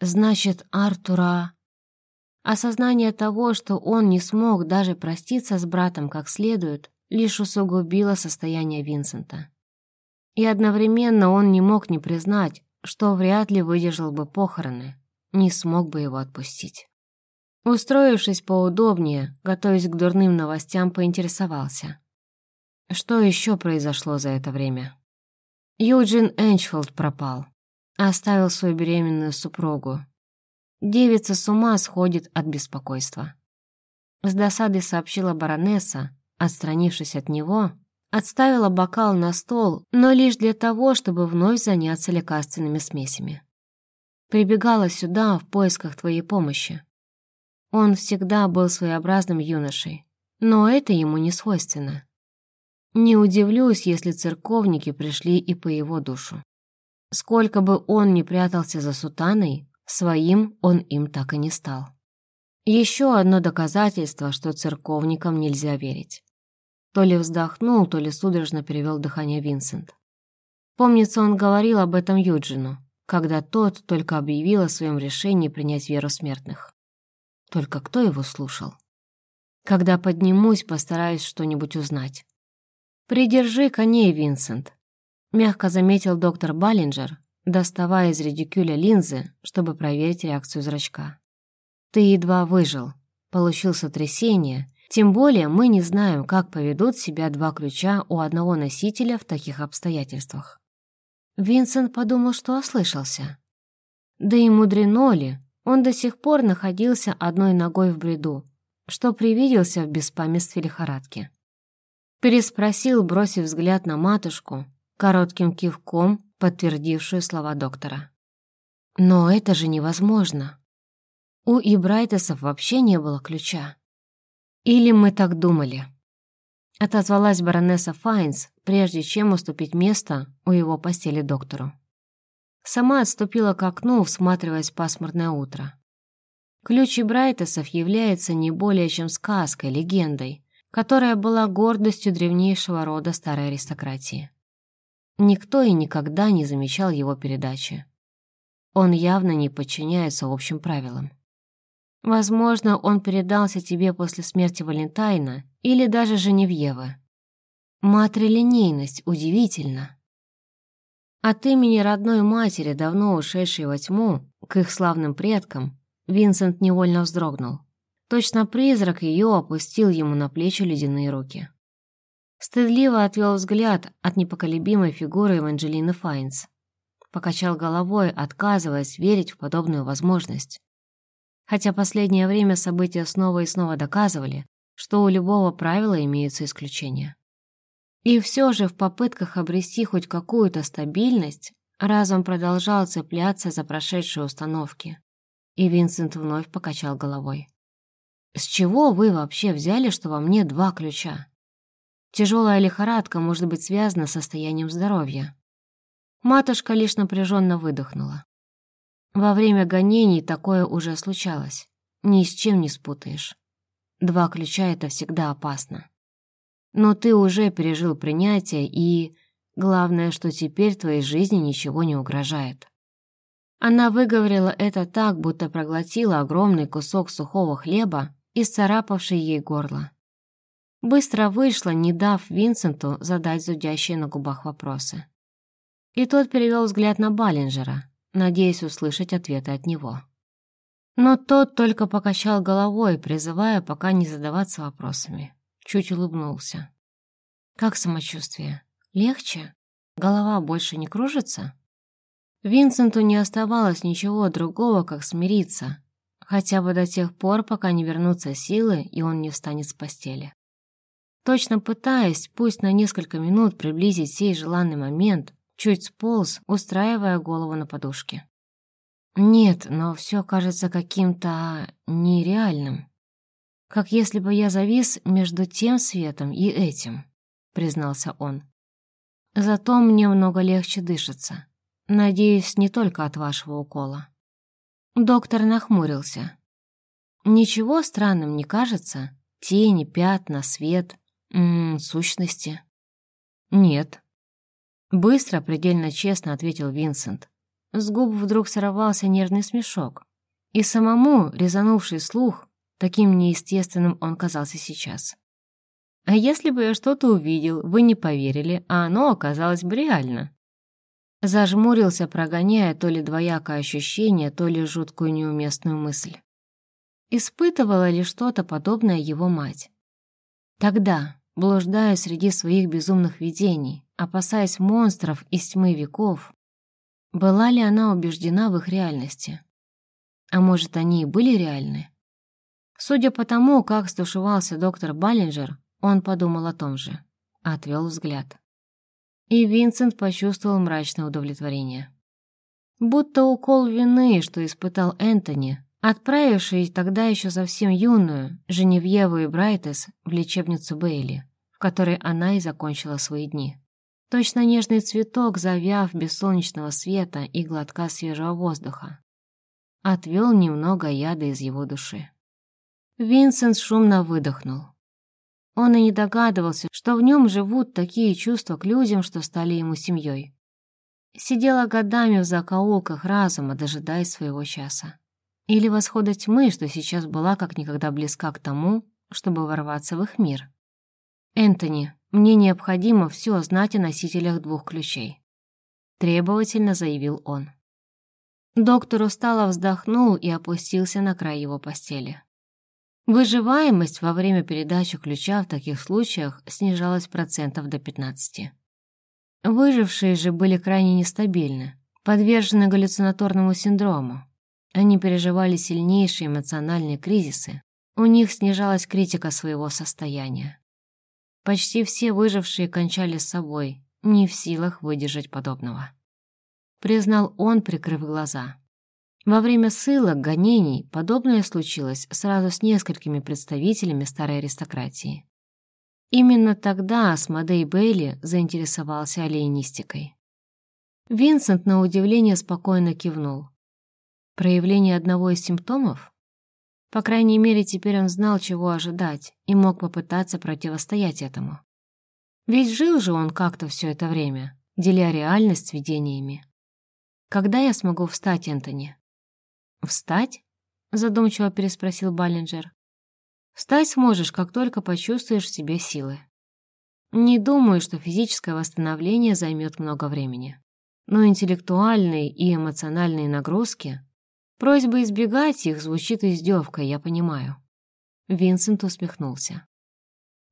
A: Значит, Артура... Осознание того, что он не смог даже проститься с братом как следует, лишь усугубило состояние Винсента. И одновременно он не мог не признать, что вряд ли выдержал бы похороны, не смог бы его отпустить. Устроившись поудобнее, готовясь к дурным новостям, поинтересовался. Что еще произошло за это время? Юджин Энчфилд пропал. Оставил свою беременную супругу. Девица с ума сходит от беспокойства. С досадой сообщила баронесса, отстранившись от него, отставила бокал на стол, но лишь для того, чтобы вновь заняться лекарственными смесями. Прибегала сюда в поисках твоей помощи. Он всегда был своеобразным юношей, но это ему не свойственно. Не удивлюсь, если церковники пришли и по его душу. Сколько бы он ни прятался за сутаной, своим он им так и не стал. Еще одно доказательство, что церковникам нельзя верить. То ли вздохнул, то ли судорожно перевел дыхание Винсент. Помнится, он говорил об этом Юджину, когда тот только объявил о своем решении принять веру смертных. Только кто его слушал? Когда поднимусь, постараюсь что-нибудь узнать. «Придержи коней, Винсент», — мягко заметил доктор Баллинджер, доставая из редикюля линзы, чтобы проверить реакцию зрачка. «Ты едва выжил, получил сотрясение, тем более мы не знаем, как поведут себя два ключа у одного носителя в таких обстоятельствах». Винсент подумал, что ослышался. Да и мудрено ли, он до сих пор находился одной ногой в бреду, что привиделся в беспамятстве лихорадки. Переспросил, бросив взгляд на матушку, коротким кивком подтвердившую слова доктора. «Но это же невозможно. У Ибрайтесов вообще не было ключа. Или мы так думали?» Отозвалась баронесса Файнс, прежде чем уступить место у его постели доктору. Сама отступила к окну, всматриваясь в пасмурное утро. Ключ Брайтесов является не более чем сказкой, легендой, которая была гордостью древнейшего рода старой аристократии. Никто и никогда не замечал его передачи. Он явно не подчиняется общим правилам. Возможно, он передался тебе после смерти Валентайна или даже Женевьевы. Матрилинейность удивительна. От имени родной матери, давно ушедшей во тьму, к их славным предкам, Винсент невольно вздрогнул. Точно призрак ее опустил ему на плечи ледяные руки. Стыдливо отвел взгляд от непоколебимой фигуры Эванджелины Файнс. Покачал головой, отказываясь верить в подобную возможность. Хотя последнее время события снова и снова доказывали, что у любого правила имеются исключения. И все же в попытках обрести хоть какую-то стабильность разум продолжал цепляться за прошедшие установки. И Винсент вновь покачал головой. «С чего вы вообще взяли, что во мне два ключа?» Тяжелая лихорадка может быть связана с состоянием здоровья. Матушка лишь напряженно выдохнула. Во время гонений такое уже случалось. Ни с чем не спутаешь. Два ключа — это всегда опасно. Но ты уже пережил принятие, и... Главное, что теперь твоей жизни ничего не угрожает. Она выговорила это так, будто проглотила огромный кусок сухого хлеба, исцарапавший ей горло. Быстро вышла, не дав Винсенту задать зудящие на губах вопросы. И тот перевел взгляд на Баллинджера, надеясь услышать ответы от него. Но тот только покачал головой, призывая пока не задаваться вопросами. Чуть улыбнулся. «Как самочувствие? Легче? Голова больше не кружится?» Винсенту не оставалось ничего другого, как смириться, хотя бы до тех пор, пока не вернутся силы и он не встанет с постели. Точно пытаясь, пусть на несколько минут приблизить сей желанный момент, чуть сполз, устраивая голову на подушке. Нет, но все кажется каким-то нереальным. Как если бы я завис между тем светом и этим, признался он. Зато мне много легче дышится. Надеюсь, не только от вашего укола. Доктор нахмурился. Ничего странным не кажется? Тени, пятна, свет. М -м, сущности? Нет. Быстро, предельно честно ответил Винсент. С губ вдруг сорвался нервный смешок. И самому, резанувший слух, таким неестественным он казался сейчас. А если бы я что-то увидел, вы не поверили, а оно оказалось бы реально. Зажмурился, прогоняя то ли двоякое ощущение, то ли жуткую неуместную мысль. Испытывала ли что-то подобное его мать? Тогда, блуждая среди своих безумных видений, опасаясь монстров из тьмы веков, была ли она убеждена в их реальности? А может, они и были реальны? Судя по тому, как стушевался доктор Баллинджер, он подумал о том же. Отвел взгляд. И Винсент почувствовал мрачное удовлетворение. Будто укол вины, что испытал Энтони, отправивший тогда еще совсем юную Женевьеву и Брайтес в лечебницу Бейли, в которой она и закончила свои дни. Точно нежный цветок, завяв без солнечного света и глотка свежего воздуха. Отвел немного яда из его души. Винсент шумно выдохнул. Он и не догадывался, что в нем живут такие чувства к людям, что стали ему семьей. Сидела годами в закоулках разума, дожидаясь своего часа. Или восхода тьмы, что сейчас была как никогда близка к тому, чтобы ворваться в их мир. «Энтони, мне необходимо все знать о носителях двух ключей», требовательно заявил он. Доктор устало вздохнул и опустился на край его постели. Выживаемость во время передачи ключа в таких случаях снижалась процентов до 15. Выжившие же были крайне нестабильны, подвержены галлюцинаторному синдрому. Они переживали сильнейшие эмоциональные кризисы, у них снижалась критика своего состояния. Почти все выжившие кончали с собой, не в силах выдержать подобного. Признал он, прикрыв глаза. Во время ссылок, гонений, подобное случилось сразу с несколькими представителями старой аристократии. Именно тогда Асмодей Бейли заинтересовался олейнистикой. Винсент на удивление спокойно кивнул. Проявление одного из симптомов? По крайней мере, теперь он знал, чего ожидать, и мог попытаться противостоять этому. Ведь жил же он как-то все это время, деля реальность с видениями. «Когда я смогу встать, Энтони?» «Встать?» — задумчиво переспросил Баллинджер. Встать сможешь, как только почувствуешь в себе силы. Не думаю, что физическое восстановление займет много времени. Но интеллектуальные и эмоциональные нагрузки... Просьба избегать их звучит издевкой, я понимаю. Винсент усмехнулся.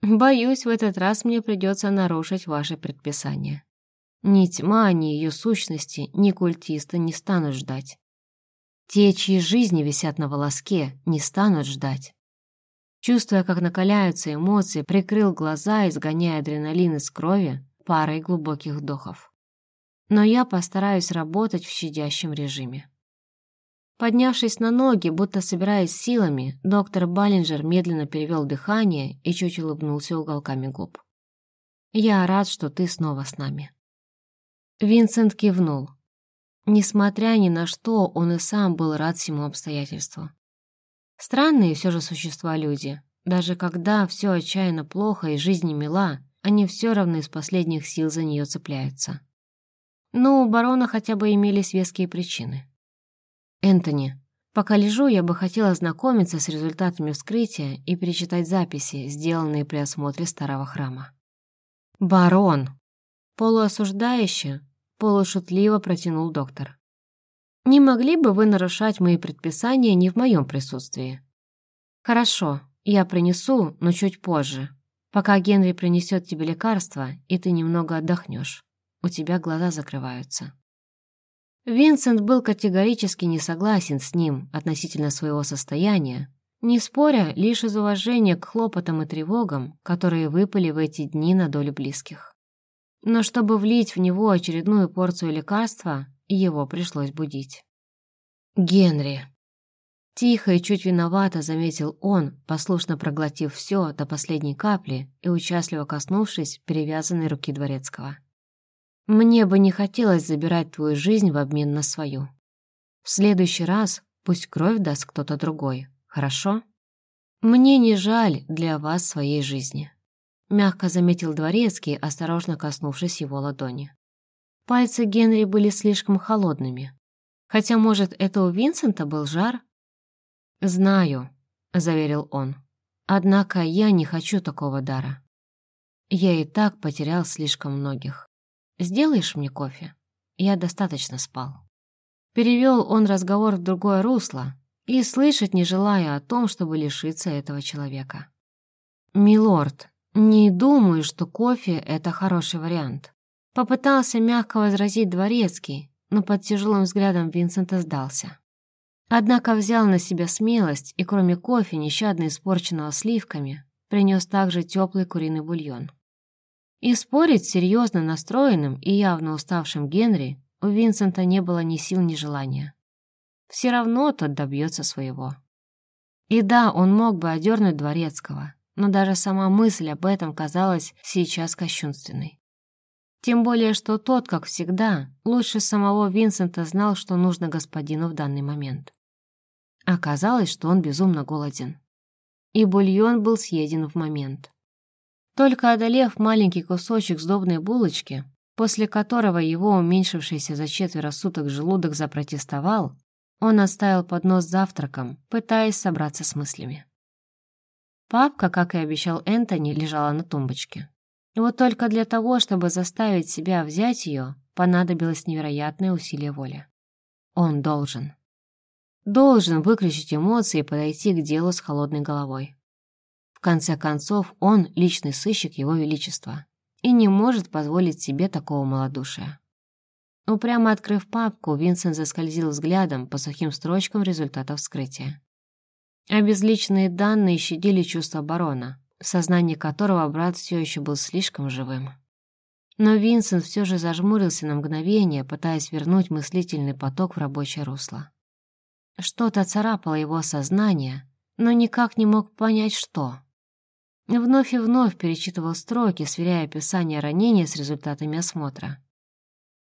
A: Боюсь, в этот раз мне придется нарушить ваши предписания. Ни тьма, ни ее сущности, ни культисты не станут ждать. Те, чьи жизни висят на волоске, не станут ждать. Чувствуя, как накаляются эмоции, прикрыл глаза, изгоняя адреналин из крови парой глубоких вдохов. Но я постараюсь работать в щадящем режиме. Поднявшись на ноги, будто собираясь силами, доктор Баллинджер медленно перевел дыхание и чуть улыбнулся уголками губ. «Я рад, что ты снова с нами». Винсент кивнул. Несмотря ни на что, он и сам был рад всему обстоятельству. Странные все же существа люди. Даже когда все отчаянно плохо и жизнь не мила, они все равно из последних сил за нее цепляются. Но у барона хотя бы имелись веские причины. «Энтони, пока лежу, я бы хотела ознакомиться с результатами вскрытия и перечитать записи, сделанные при осмотре старого храма». «Барон!» Полуосуждающе, полушутливо протянул доктор. Не могли бы вы нарушать мои предписания не в моем присутствии? Хорошо, я принесу, но чуть позже. Пока Генри принесет тебе лекарство, и ты немного отдохнешь. У тебя глаза закрываются. Винсент был категорически не согласен с ним относительно своего состояния, не споря лишь из уважения к хлопотам и тревогам, которые выпали в эти дни на долю близких. Но чтобы влить в него очередную порцию лекарства, его пришлось будить. «Генри!» Тихо и чуть виновато заметил он, послушно проглотив все до последней капли и участливо коснувшись перевязанной руки дворецкого. «Мне бы не хотелось забирать твою жизнь в обмен на свою. В следующий раз пусть кровь даст кто-то другой, хорошо? Мне не жаль для вас своей жизни», — мягко заметил дворецкий, осторожно коснувшись его ладони. Пальцы Генри были слишком холодными. Хотя, может, это у Винсента был жар? «Знаю», — заверил он. «Однако я не хочу такого дара. Я и так потерял слишком многих. Сделаешь мне кофе? Я достаточно спал». Перевел он разговор в другое русло и слышать не желая о том, чтобы лишиться этого человека. «Милорд, не думаю, что кофе — это хороший вариант. Попытался мягко возразить дворецкий, но под тяжелым взглядом Винсента сдался. Однако взял на себя смелость и кроме кофе, нещадно испорченного сливками, принес также теплый куриный бульон. И спорить с серьезно настроенным и явно уставшим Генри у Винсента не было ни сил, ни желания. Все равно тот добьется своего. И да, он мог бы одернуть Дворецкого, но даже сама мысль об этом казалась сейчас кощунственной. Тем более, что тот, как всегда, лучше самого Винсента знал, что нужно господину в данный момент. Оказалось, что он безумно голоден. И бульон был съеден в момент. Только одолев маленький кусочек сдобной булочки, после которого его уменьшившийся за четверо суток желудок запротестовал, он оставил поднос завтраком, пытаясь собраться с мыслями. Папка, как и обещал Энтони, лежала на тумбочке. И вот только для того, чтобы заставить себя взять ее, понадобилось невероятное усилие воли. Он должен. Должен выключить эмоции и подойти к делу с холодной головой. В конце концов, он — личный сыщик Его Величества и не может позволить себе такого малодушия. Упрямо открыв папку, Винсент заскользил взглядом по сухим строчкам результатов вскрытия. Обезличенные данные щадили чувство барона, в сознании которого брат все еще был слишком живым. Но Винсент все же зажмурился на мгновение, пытаясь вернуть мыслительный поток в рабочее русло. Что-то царапало его сознание, но никак не мог понять, что. Вновь и вновь перечитывал строки, сверяя описание ранения с результатами осмотра.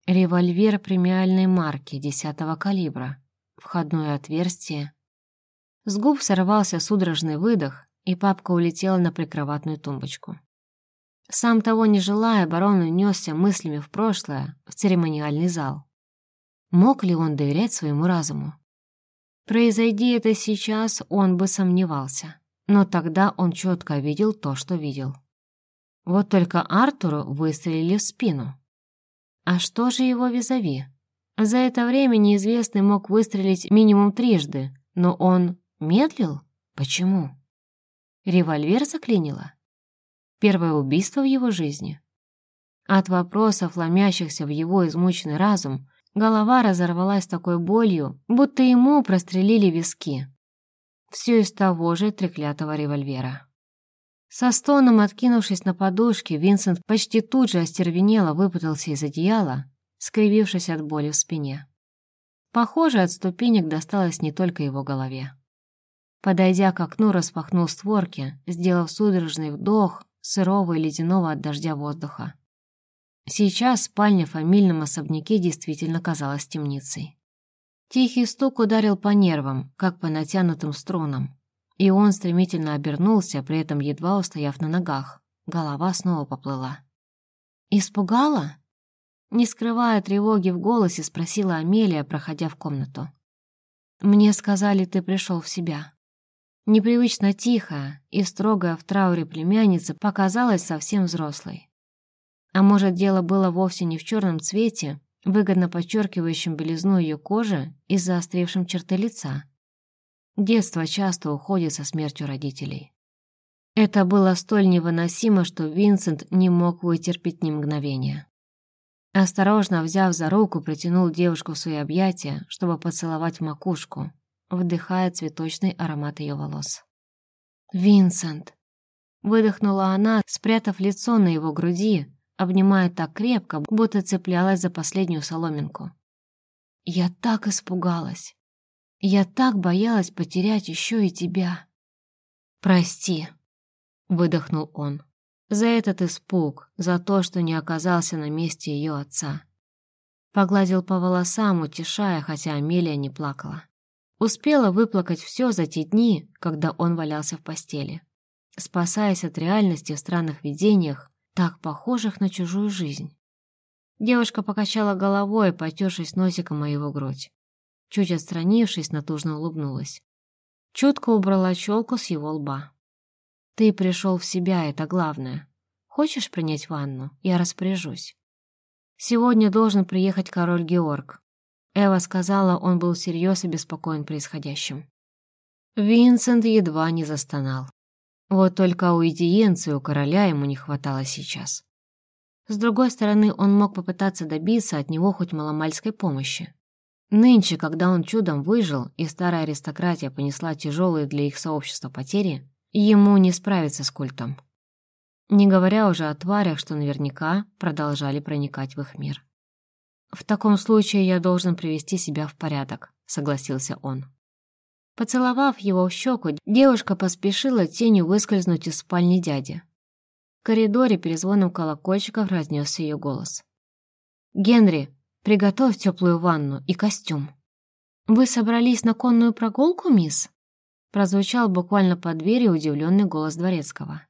A: Револьвер премиальной марки десятого калибра. Входное отверстие. С губ сорвался судорожный выдох, и папка улетела на прикроватную тумбочку. Сам того не желая, барон унесся мыслями в прошлое, в церемониальный зал. Мог ли он доверять своему разуму? Произойди это сейчас, он бы сомневался. Но тогда он четко видел то, что видел. Вот только Артуру выстрелили в спину. А что же его визави? За это время неизвестный мог выстрелить минимум трижды, но он медлил? Почему? Револьвер заклинило? Первое убийство в его жизни? От вопросов, ломящихся в его измученный разум, голова разорвалась такой болью, будто ему прострелили виски. Все из того же треклятого револьвера. Со стоном откинувшись на подушке, Винсент почти тут же остервенело выпутался из одеяла, скривившись от боли в спине. Похоже, от ступенек досталось не только его голове. Подойдя к окну, распахнул створки, сделав судорожный вдох сырого и ледяного от дождя воздуха. Сейчас спальня в фамильном особняке действительно казалась темницей. Тихий стук ударил по нервам, как по натянутым струнам, и он стремительно обернулся, при этом едва устояв на ногах. Голова снова поплыла. «Испугала?» Не скрывая тревоги в голосе, спросила Амелия, проходя в комнату. «Мне сказали, ты пришел в себя». Непривычно тихая и строгая в трауре племянница показалась совсем взрослой. А может, дело было вовсе не в черном цвете, выгодно подчеркивающем белизну ее кожи и заострившим черты лица. Детство часто уходит со смертью родителей. Это было столь невыносимо, что Винсент не мог вытерпеть ни мгновения. Осторожно взяв за руку, притянул девушку в свои объятия, чтобы поцеловать в макушку, вдыхая цветочный аромат ее волос. «Винсент!» Выдохнула она, спрятав лицо на его груди, обнимая так крепко, будто цеплялась за последнюю соломинку. «Я так испугалась! Я так боялась потерять еще и тебя!» «Прости!» — выдохнул он. «За этот испуг, за то, что не оказался на месте ее отца». Погладил по волосам, утешая, хотя Амелия не плакала. Успела выплакать все за те дни, когда он валялся в постели. Спасаясь от реальности в странных видениях, так похожих на чужую жизнь. Девушка покачала головой, потершись носиком о его грудь. Чуть отстранившись, натужно улыбнулась. Чутко убрала челку с его лба. «Ты пришел в себя, это главное. Хочешь принять ванну? Я распоряжусь. Сегодня должен приехать король Георг. Эва сказала, он был всерьез обеспокоен происходящим. Винсент едва не застонал. Вот только аудиенции у короля ему не хватало сейчас. С другой стороны, он мог попытаться добиться от него хоть маломальской помощи. Нынче, когда он чудом выжил, и старая аристократия понесла тяжелые для их сообщества потери, ему не справиться с культом. Не говоря уже о тварях, что наверняка продолжали проникать в их мир. «В таком случае я должен привести себя в порядок», — согласился он. Поцеловав его в щеку, девушка поспешила тенью выскользнуть из спальни дяди. В коридоре перезвоном колокольчиков разнесся ее голос. «Генри, приготовь теплую ванну и костюм». «Вы собрались на конную прогулку, мисс?» Прозвучал буквально под дверью удивленный голос дворецкого.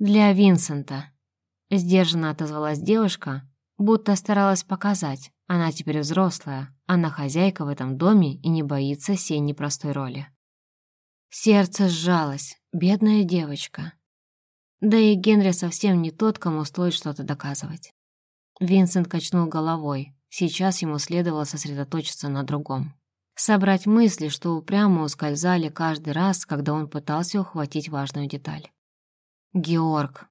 A: «Для Винсента», — сдержанно отозвалась девушка, будто старалась показать, она теперь взрослая, она хозяйка в этом доме и не боится сей непростой роли. Сердце сжалось, бедная девочка. Да и Генри совсем не тот, кому стоит что-то доказывать. Винсент качнул головой, сейчас ему следовало сосредоточиться на другом. Собрать мысли, что упрямо ускользали каждый раз, когда он пытался ухватить важную деталь. Георг.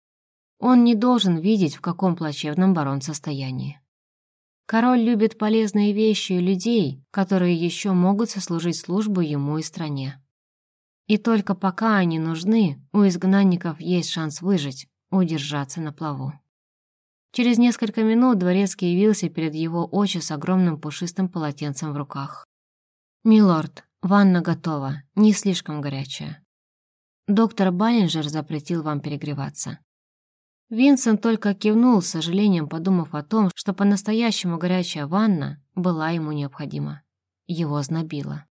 A: Он не должен видеть, в каком плачевном барон состоянии. Король любит полезные вещи и людей, которые еще могут сослужить службу ему и стране. И только пока они нужны, у изгнанников есть шанс выжить, удержаться на плаву. Через несколько минут дворецкий явился перед его очи с огромным пушистым полотенцем в руках. «Милорд, ванна готова, не слишком горячая. Доктор Баллинджер запретил вам перегреваться. Винсент только кивнул, с сожалением подумав о том, что по-настоящему горячая ванна была ему необходима. Его знобило.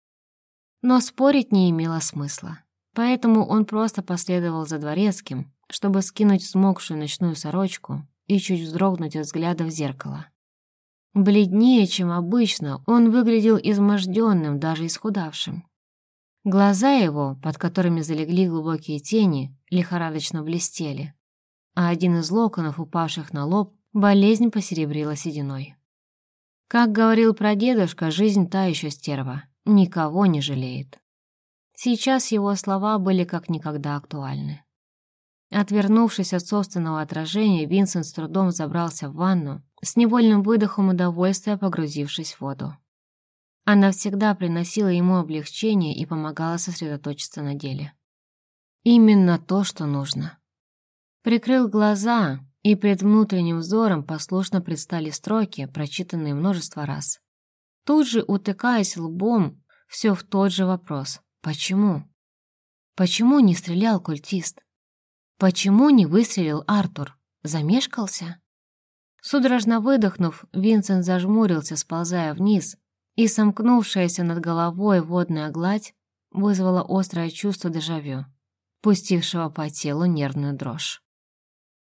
A: Но спорить не имело смысла. Поэтому он просто последовал за дворецким, чтобы скинуть смокшую ночную сорочку и чуть вздрогнуть от взгляда в зеркало. Бледнее, чем обычно, он выглядел изможденным, даже исхудавшим. Глаза его, под которыми залегли глубокие тени, лихорадочно блестели, а один из локонов, упавших на лоб, болезнь посеребрила сединой. Как говорил прадедушка, жизнь та еще стерва, никого не жалеет. Сейчас его слова были как никогда актуальны. Отвернувшись от собственного отражения, Винсент с трудом забрался в ванну, с невольным выдохом удовольствия погрузившись в воду. Она всегда приносила ему облегчение и помогала сосредоточиться на деле. Именно то, что нужно. Прикрыл глаза, и пред внутренним взором послушно предстали строки, прочитанные множество раз. Тут же, утыкаясь лбом, все в тот же вопрос. Почему? Почему не стрелял культист? Почему не выстрелил Артур? Замешкался? Судорожно выдохнув, Винсент зажмурился, сползая вниз, и сомкнувшаяся над головой водная гладь вызвала острое чувство дежавю, пустившего по телу нервную дрожь.